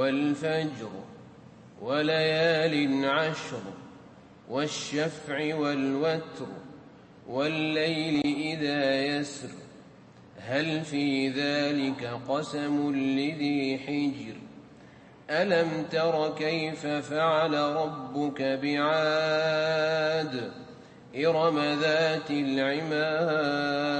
والفجر وليال عشر والشفع والوتر والليل إذا يسر هل في ذلك قسم لذي حجر ألم تر كيف فعل ربك بعاد إرم ذات العماد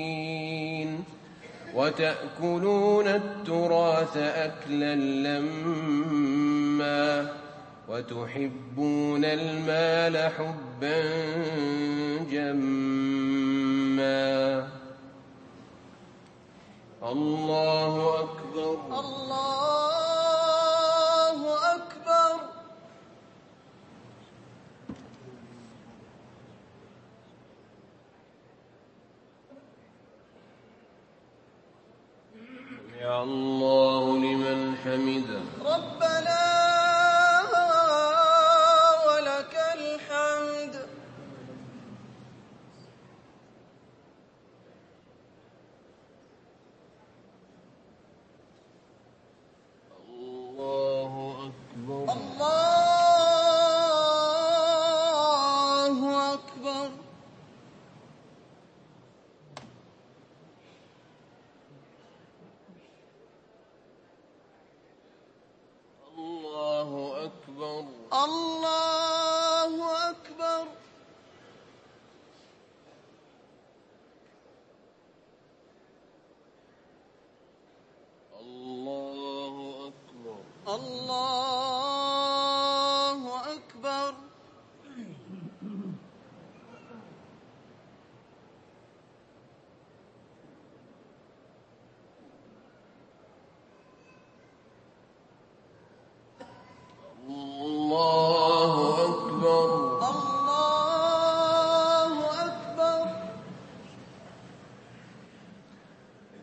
وتأكلون التراث أكلا لما وتحبون المال حبا جما. الله أكبر. الله الله الأمر